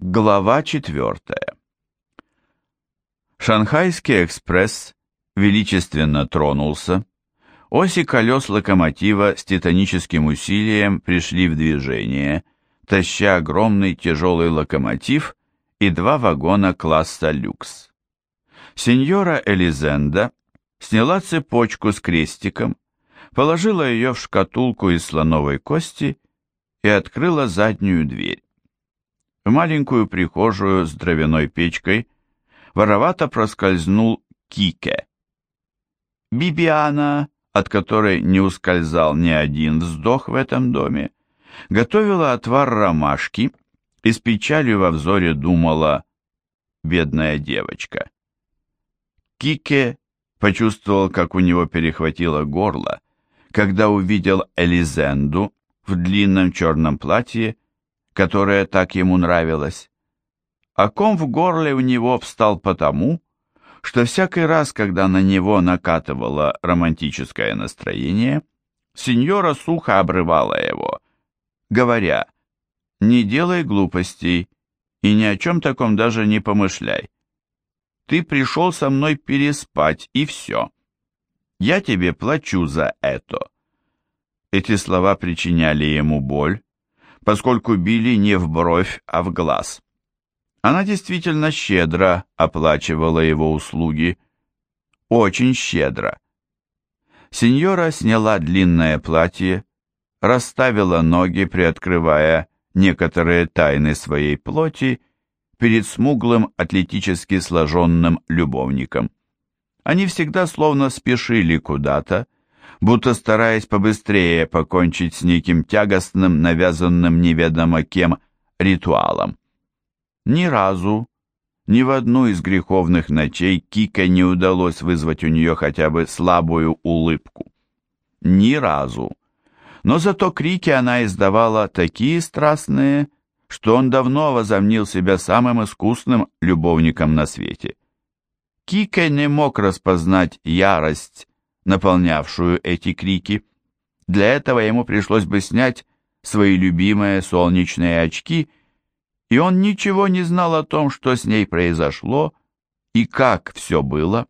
Глава четвертая. Шанхайский экспресс величественно тронулся. Оси колес локомотива с титаническим усилием пришли в движение, таща огромный тяжелый локомотив и два вагона класса люкс. Сеньора Элизенда сняла цепочку с крестиком, положила ее в шкатулку из слоновой кости и открыла заднюю дверь. В маленькую прихожую с дровяной печкой воровато проскользнул Кике. Бибиана, от которой не ускользал ни один вздох в этом доме, готовила отвар ромашки и с печалью во взоре думала «бедная девочка». Кике почувствовал, как у него перехватило горло, когда увидел Элизенду в длинном черном платье которая так ему нравилась. А ком в горле у него встал потому, что всякий раз, когда на него накатывало романтическое настроение, сеньора сухо обрывала его, говоря, «Не делай глупостей и ни о чем таком даже не помышляй. Ты пришел со мной переспать, и все. Я тебе плачу за это». Эти слова причиняли ему боль, поскольку били не в бровь, а в глаз. Она действительно щедро оплачивала его услуги. Очень щедро. Сеньора сняла длинное платье, расставила ноги, приоткрывая некоторые тайны своей плоти перед смуглым, атлетически сложенным любовником. Они всегда словно спешили куда-то, будто стараясь побыстрее покончить с неким тягостным, навязанным неведомо кем ритуалом. Ни разу, ни в одну из греховных ночей Кика не удалось вызвать у нее хотя бы слабую улыбку. Ни разу. Но зато крики она издавала такие страстные, что он давно возомнил себя самым искусным любовником на свете. Кика не мог распознать ярость, наполнявшую эти крики. Для этого ему пришлось бы снять свои любимые солнечные очки, и он ничего не знал о том, что с ней произошло и как все было.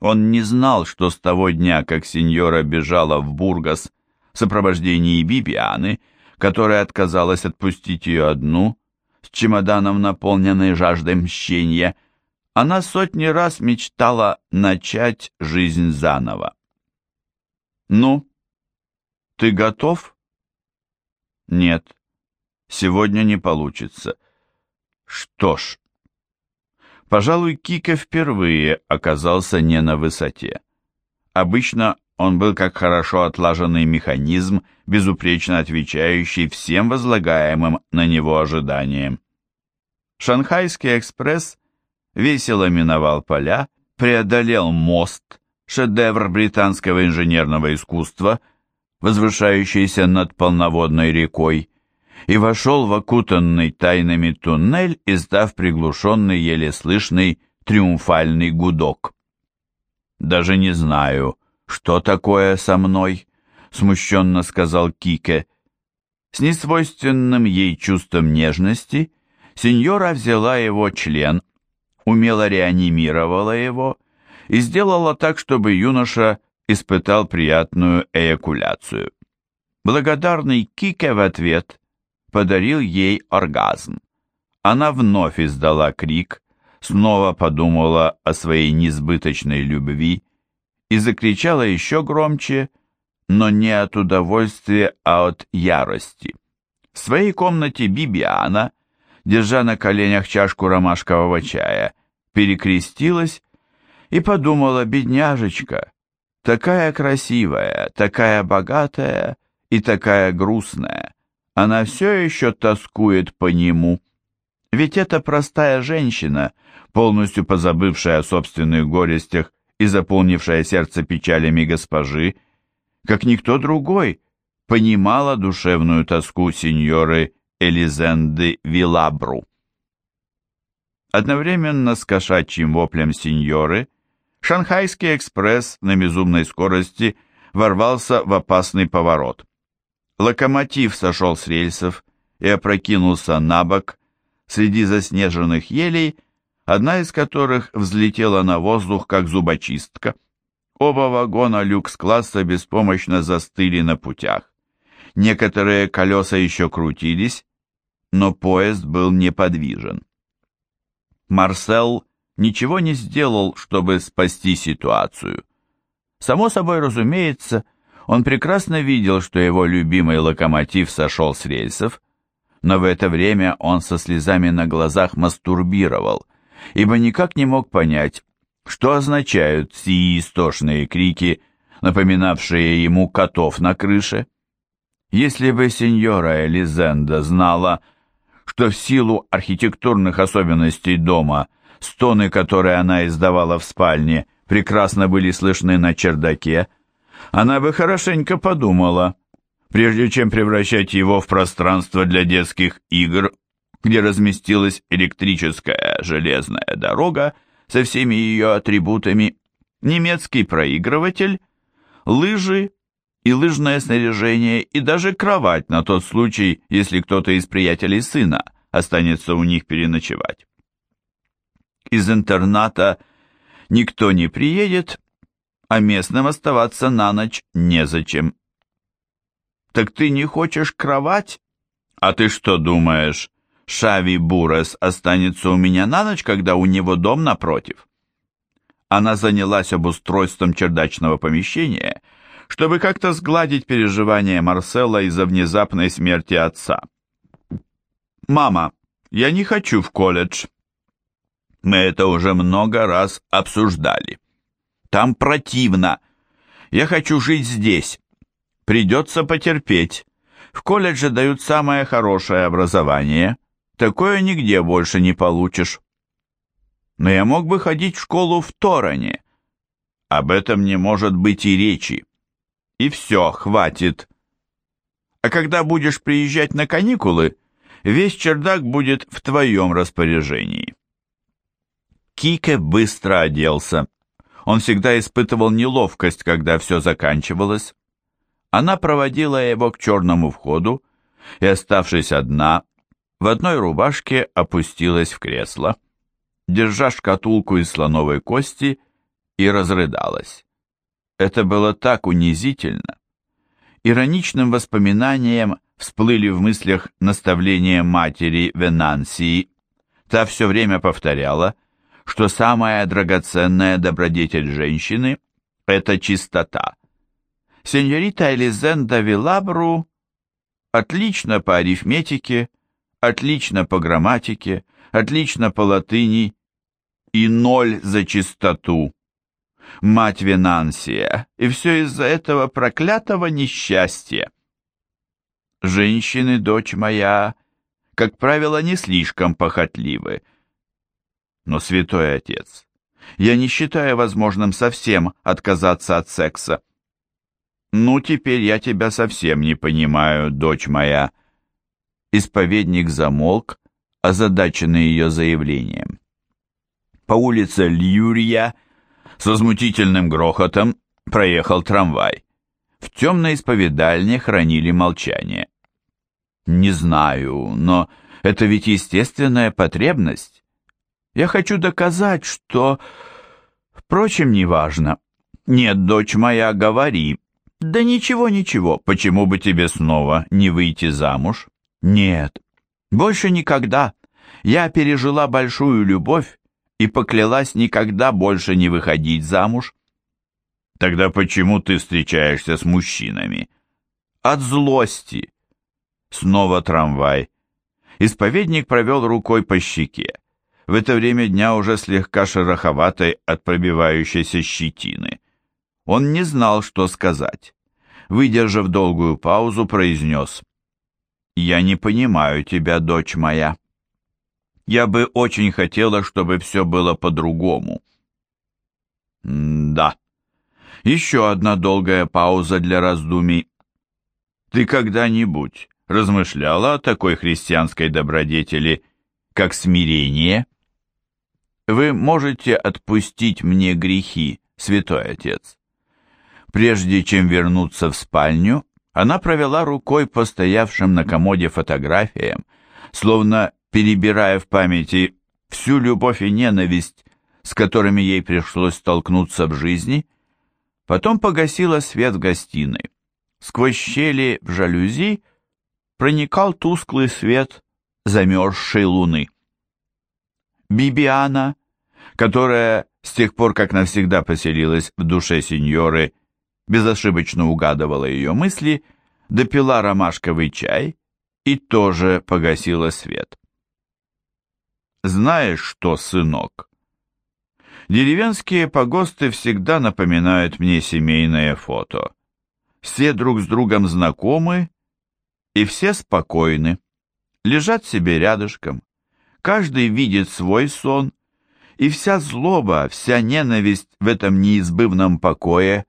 Он не знал, что с того дня, как сеньора бежала в Бургас в сопровождении Бибианы, которая отказалась отпустить ее одну, с чемоданом, наполненной жаждой мщения, она сотни раз мечтала начать жизнь заново. «Ну, ты готов?» «Нет, сегодня не получится». «Что ж...» Пожалуй, Кика впервые оказался не на высоте. Обычно он был как хорошо отлаженный механизм, безупречно отвечающий всем возлагаемым на него ожиданиям. Шанхайский экспресс весело миновал поля, преодолел мост, шедевр британского инженерного искусства, возвышающийся над полноводной рекой, и вошел в окутанный тайнами туннель, издав приглушенный, еле слышный триумфальный гудок. «Даже не знаю, что такое со мной», — смущенно сказал Кике. С несвойственным ей чувством нежности сеньора взяла его член, умело реанимировала его и сделала так, чтобы юноша испытал приятную эякуляцию. Благодарный Кике в ответ подарил ей оргазм. Она вновь издала крик, снова подумала о своей несбыточной любви и закричала еще громче, но не от удовольствия, а от ярости. В своей комнате Бибиана, держа на коленях чашку ромашкового чая, перекрестилась и подумала, бедняжечка, такая красивая, такая богатая и такая грустная, она все еще тоскует по нему. Ведь эта простая женщина, полностью позабывшая о собственных горестях и заполнившая сердце печалями госпожи, как никто другой, понимала душевную тоску сеньоры Элизенды Вилабру. Одновременно с кошачьим воплем сеньоры, Шанхайский экспресс на безумной скорости ворвался в опасный поворот. Локомотив сошел с рельсов и опрокинулся на бок, среди заснеженных елей, одна из которых взлетела на воздух, как зубочистка. Оба вагона люкс-класса беспомощно застыли на путях. Некоторые колеса еще крутились, но поезд был неподвижен. Марсел ничего не сделал, чтобы спасти ситуацию. Само собой разумеется, он прекрасно видел, что его любимый локомотив сошел с рельсов, но в это время он со слезами на глазах мастурбировал, ибо никак не мог понять, что означают сии истошные крики, напоминавшие ему котов на крыше. Если бы сеньора Элизенда знала, что в силу архитектурных особенностей дома стоны, которые она издавала в спальне, прекрасно были слышны на чердаке, она бы хорошенько подумала, прежде чем превращать его в пространство для детских игр, где разместилась электрическая железная дорога со всеми ее атрибутами, немецкий проигрыватель, лыжи и лыжное снаряжение, и даже кровать на тот случай, если кто-то из приятелей сына останется у них переночевать. Из интерната никто не приедет, а местным оставаться на ночь незачем. «Так ты не хочешь кровать?» «А ты что думаешь, Шави Бурес останется у меня на ночь, когда у него дом напротив?» Она занялась обустройством чердачного помещения, чтобы как-то сгладить переживания Марсела из-за внезапной смерти отца. «Мама, я не хочу в колледж». «Мы это уже много раз обсуждали». Там противно. Я хочу жить здесь. Придется потерпеть. В колледже дают самое хорошее образование. Такое нигде больше не получишь. Но я мог бы ходить в школу в Тороне. Об этом не может быть и речи. И все, хватит. А когда будешь приезжать на каникулы, весь чердак будет в твоем распоряжении. Кике быстро оделся. Он всегда испытывал неловкость, когда все заканчивалось. Она проводила его к черному входу и, оставшись одна, в одной рубашке опустилась в кресло, держа шкатулку из слоновой кости, и разрыдалась. Это было так унизительно. Ироничным воспоминанием всплыли в мыслях наставления матери Венансии. Та все время повторяла — что самая драгоценная добродетель женщины – это чистота. Сеньорита Элизенда Вилабру отлично по арифметике, отлично по грамматике, отлично по латыни и ноль за чистоту. Мать Венансия, и все из-за этого проклятого несчастья. Женщины, дочь моя, как правило, не слишком похотливы, но, святой отец, я не считаю возможным совсем отказаться от секса. Ну, теперь я тебя совсем не понимаю, дочь моя. Исповедник замолк, озадаченный ее заявлением. По улице Льюрия с возмутительным грохотом проехал трамвай. В темной исповедальне хранили молчание. Не знаю, но это ведь естественная потребность. Я хочу доказать, что... Впрочем, неважно. Нет, дочь моя, говори. Да ничего, ничего, почему бы тебе снова не выйти замуж? Нет, больше никогда. Я пережила большую любовь и поклялась никогда больше не выходить замуж. Тогда почему ты встречаешься с мужчинами? От злости. Снова трамвай. Исповедник провел рукой по щеке в это время дня уже слегка шероховатой от пробивающейся щетины. Он не знал, что сказать. Выдержав долгую паузу, произнес «Я не понимаю тебя, дочь моя. Я бы очень хотела, чтобы все было по-другому». «Да». Еще одна долгая пауза для раздумий. «Ты когда-нибудь размышляла о такой христианской добродетели, как смирение?» Вы можете отпустить мне грехи, святой отец. Прежде чем вернуться в спальню, она провела рукой по стоявшим на комоде фотографиям, словно перебирая в памяти всю любовь и ненависть, с которыми ей пришлось столкнуться в жизни, потом погасила свет в гостиной. Сквозь щели в жалюзи проникал тусклый свет замерзшей луны. Бибиана, которая с тех пор, как навсегда поселилась в душе сеньоры, безошибочно угадывала ее мысли, допила ромашковый чай и тоже погасила свет. Знаешь что, сынок? Деревенские погосты всегда напоминают мне семейное фото. Все друг с другом знакомы, и все спокойны. Лежат себе рядышком. Каждый видит свой сон, и вся злоба, вся ненависть в этом неизбывном покое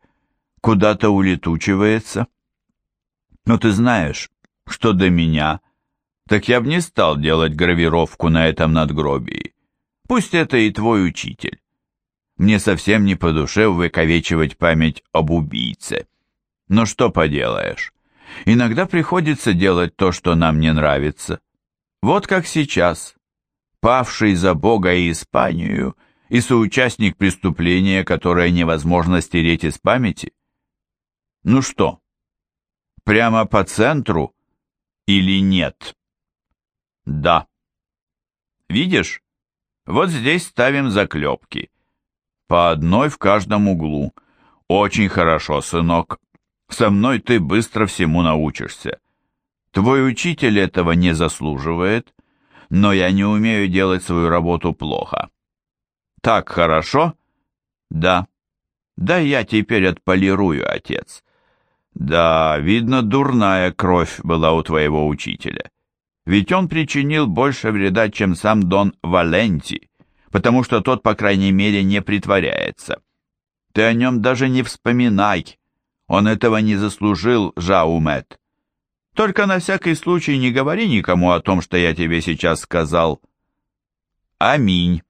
куда-то улетучивается. Но ты знаешь, что до меня, так я бы не стал делать гравировку на этом надгробии. Пусть это и твой учитель. Мне совсем не по душе увековечивать память об убийце. Но что поделаешь, иногда приходится делать то, что нам не нравится. Вот как сейчас, павший за Бога и Испанию и соучастник преступления, которое невозможно стереть из памяти. Ну что, прямо по центру или нет? Да. Видишь, вот здесь ставим заклепки. По одной в каждом углу. Очень хорошо, сынок. Со мной ты быстро всему научишься. Твой учитель этого не заслуживает, но я не умею делать свою работу плохо. Так хорошо? Да. Да я теперь отполирую, отец. Да, видно, дурная кровь была у твоего учителя. Ведь он причинил больше вреда, чем сам Дон Валенти, потому что тот, по крайней мере, не притворяется. Ты о нем даже не вспоминай. Он этого не заслужил, Жаумет. Только на всякий случай не говори никому о том, что я тебе сейчас сказал. Аминь.